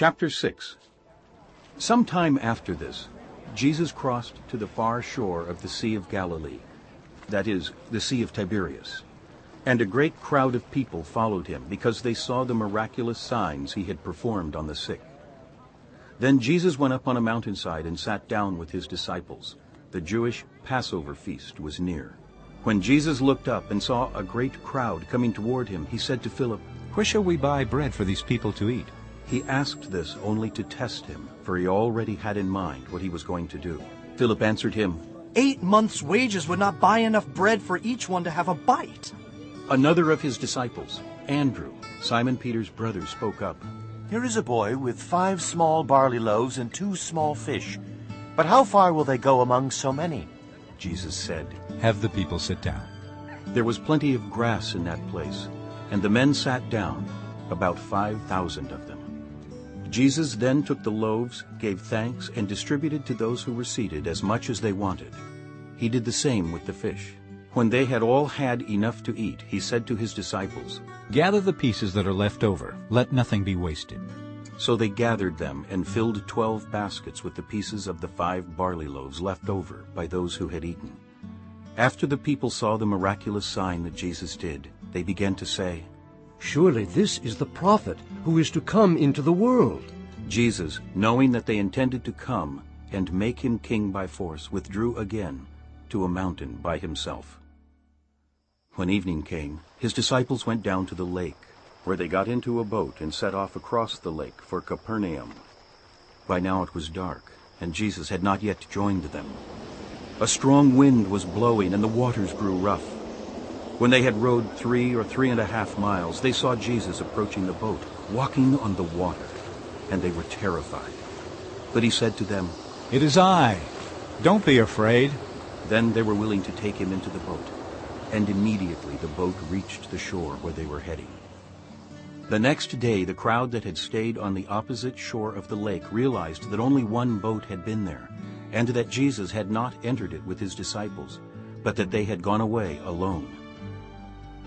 Chapter 6 Some time after this, Jesus crossed to the far shore of the Sea of Galilee, that is, the Sea of Tiberias. And a great crowd of people followed him, because they saw the miraculous signs he had performed on the sick. Then Jesus went up on a mountainside and sat down with his disciples. The Jewish Passover feast was near. When Jesus looked up and saw a great crowd coming toward him, he said to Philip, Where shall we buy bread for these people to eat? He asked this only to test him, for he already had in mind what he was going to do. Philip answered him, Eight months' wages would not buy enough bread for each one to have a bite. Another of his disciples, Andrew, Simon Peter's brother, spoke up. Here is a boy with five small barley loaves and two small fish. But how far will they go among so many? Jesus said, Have the people sit down. There was plenty of grass in that place, and the men sat down, about five thousand of them. Jesus then took the loaves, gave thanks, and distributed to those who were seated as much as they wanted. He did the same with the fish. When they had all had enough to eat, he said to his disciples, Gather the pieces that are left over. Let nothing be wasted. So they gathered them and filled twelve baskets with the pieces of the five barley loaves left over by those who had eaten. After the people saw the miraculous sign that Jesus did, they began to say, Surely this is the prophet who is to come into the world. Jesus, knowing that they intended to come and make him king by force, withdrew again to a mountain by himself. When evening came, his disciples went down to the lake, where they got into a boat and set off across the lake for Capernaum. By now it was dark, and Jesus had not yet joined them. A strong wind was blowing, and the waters grew rough. When they had rowed three or three and a half miles, they saw Jesus approaching the boat, walking on the water, and they were terrified. But he said to them, It is I. Don't be afraid. Then they were willing to take him into the boat, and immediately the boat reached the shore where they were heading. The next day the crowd that had stayed on the opposite shore of the lake realized that only one boat had been there, and that Jesus had not entered it with his disciples, but that they had gone away alone.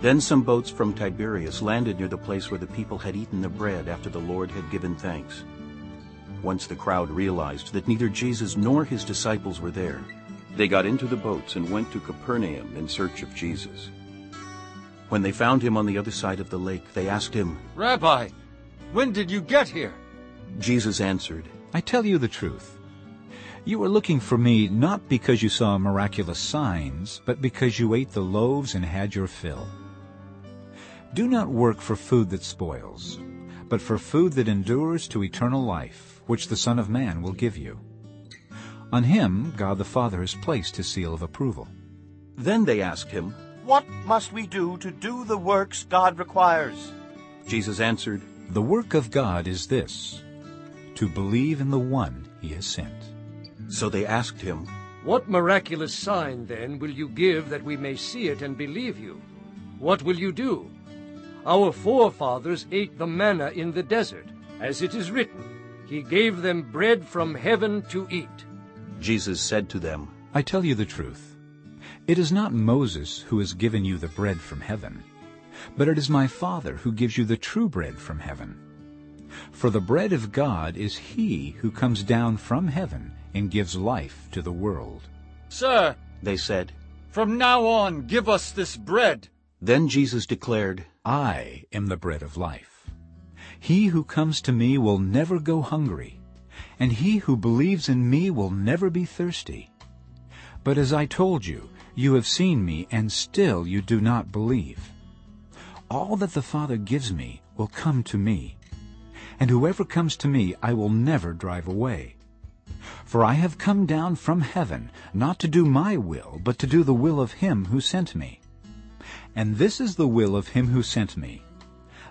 Then some boats from Tiberias landed near the place where the people had eaten the bread after the Lord had given thanks. Once the crowd realized that neither Jesus nor his disciples were there, they got into the boats and went to Capernaum in search of Jesus. When they found him on the other side of the lake, they asked him, Rabbi, when did you get here? Jesus answered, I tell you the truth. You are looking for me not because you saw miraculous signs, but because you ate the loaves and had your fill. Do not work for food that spoils, but for food that endures to eternal life, which the Son of Man will give you. On him God the Father has placed his seal of approval. Then they asked him, What must we do to do the works God requires? Jesus answered, The work of God is this, to believe in the one he has sent. So they asked him, What miraculous sign, then, will you give that we may see it and believe you? What will you do? Our forefathers ate the manna in the desert, as it is written, He gave them bread from heaven to eat. Jesus said to them, I tell you the truth. It is not Moses who has given you the bread from heaven, but it is my Father who gives you the true bread from heaven. For the bread of God is he who comes down from heaven and gives life to the world. Sir, They said, from now on give us this bread. Then Jesus declared, I am the bread of life. He who comes to me will never go hungry, and he who believes in me will never be thirsty. But as I told you, you have seen me, and still you do not believe. All that the Father gives me will come to me, and whoever comes to me I will never drive away. For I have come down from heaven, not to do my will, but to do the will of him who sent me. And this is the will of him who sent me,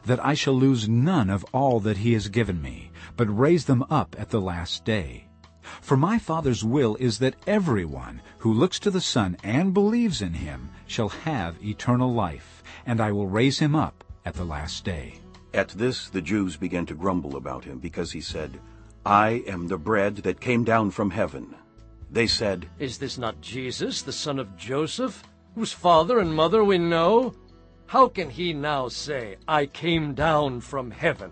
that I shall lose none of all that he has given me, but raise them up at the last day. For my Father's will is that everyone who looks to the Son and believes in him shall have eternal life, and I will raise him up at the last day. At this the Jews began to grumble about him, because he said, I am the bread that came down from heaven. They said, Is this not Jesus, the son of Joseph, whose father and mother we know? How can he now say, I came down from heaven?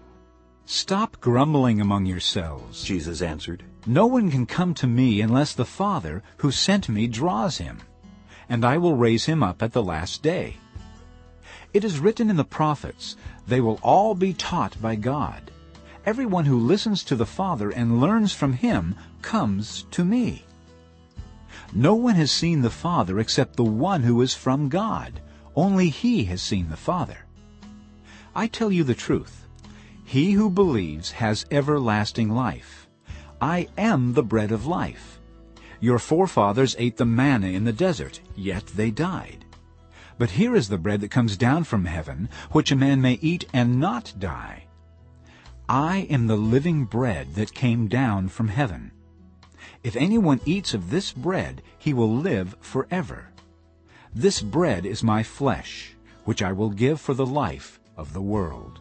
Stop grumbling among yourselves. Jesus answered. No one can come to me unless the Father who sent me draws him, and I will raise him up at the last day. It is written in the prophets, They will all be taught by God. Everyone who listens to the Father and learns from him comes to me. No one has seen the Father except the one who is from God. Only he has seen the Father. I tell you the truth. He who believes has everlasting life. I am the bread of life. Your forefathers ate the manna in the desert, yet they died. But here is the bread that comes down from heaven, which a man may eat and not die. I am the living bread that came down from heaven. If anyone eats of this bread, he will live forever. This bread is my flesh, which I will give for the life of the world.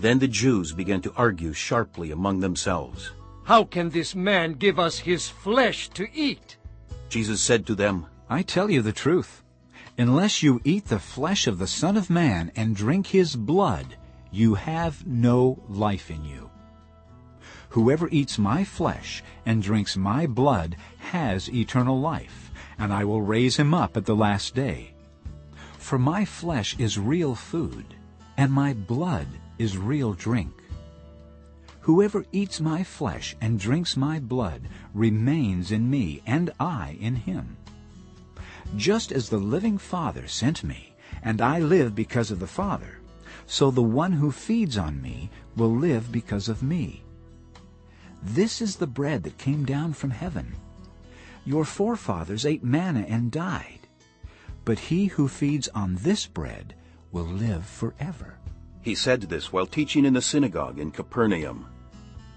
Then the Jews began to argue sharply among themselves. How can this man give us his flesh to eat? Jesus said to them, I tell you the truth. Unless you eat the flesh of the Son of Man and drink his blood, you have no life in you. Whoever eats my flesh and drinks my blood has eternal life, and I will raise him up at the last day. For my flesh is real food, and my blood is real drink. Whoever eats my flesh and drinks my blood remains in me, and I in him. Just as the living Father sent me, and I live because of the Father, so the one who feeds on me will live because of me. This is the bread that came down from heaven. Your forefathers ate manna and died, but he who feeds on this bread will live forever. He said this while teaching in the synagogue in Capernaum.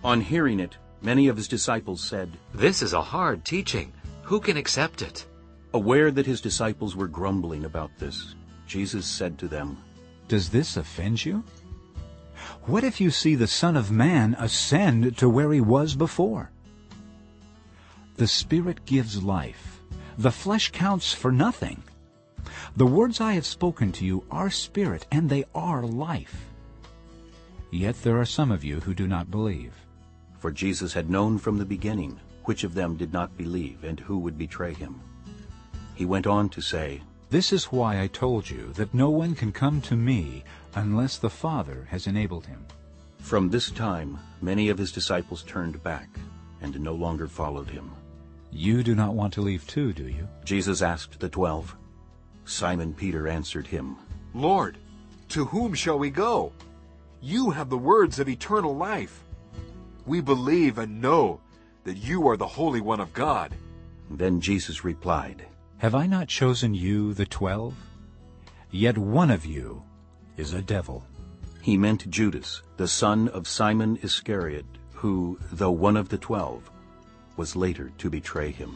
On hearing it, many of his disciples said, This is a hard teaching. Who can accept it? Aware that his disciples were grumbling about this, Jesus said to them, Does this offend you? What if you see the Son of Man ascend to where he was before? The Spirit gives life. The flesh counts for nothing. The words I have spoken to you are spirit, and they are life. Yet there are some of you who do not believe. For Jesus had known from the beginning which of them did not believe and who would betray him. He went on to say, This is why I told you that no one can come to me unless the Father has enabled him. From this time many of his disciples turned back and no longer followed him. You do not want to leave too, do you? Jesus asked the twelve. Simon Peter answered him, Lord, to whom shall we go? You have the words of eternal life. We believe and know that you are the Holy One of God. Then Jesus replied, Have I not chosen you, the twelve? Yet one of you is a devil. He meant Judas, the son of Simon Iscariot, who, though one of the twelve, was later to betray him.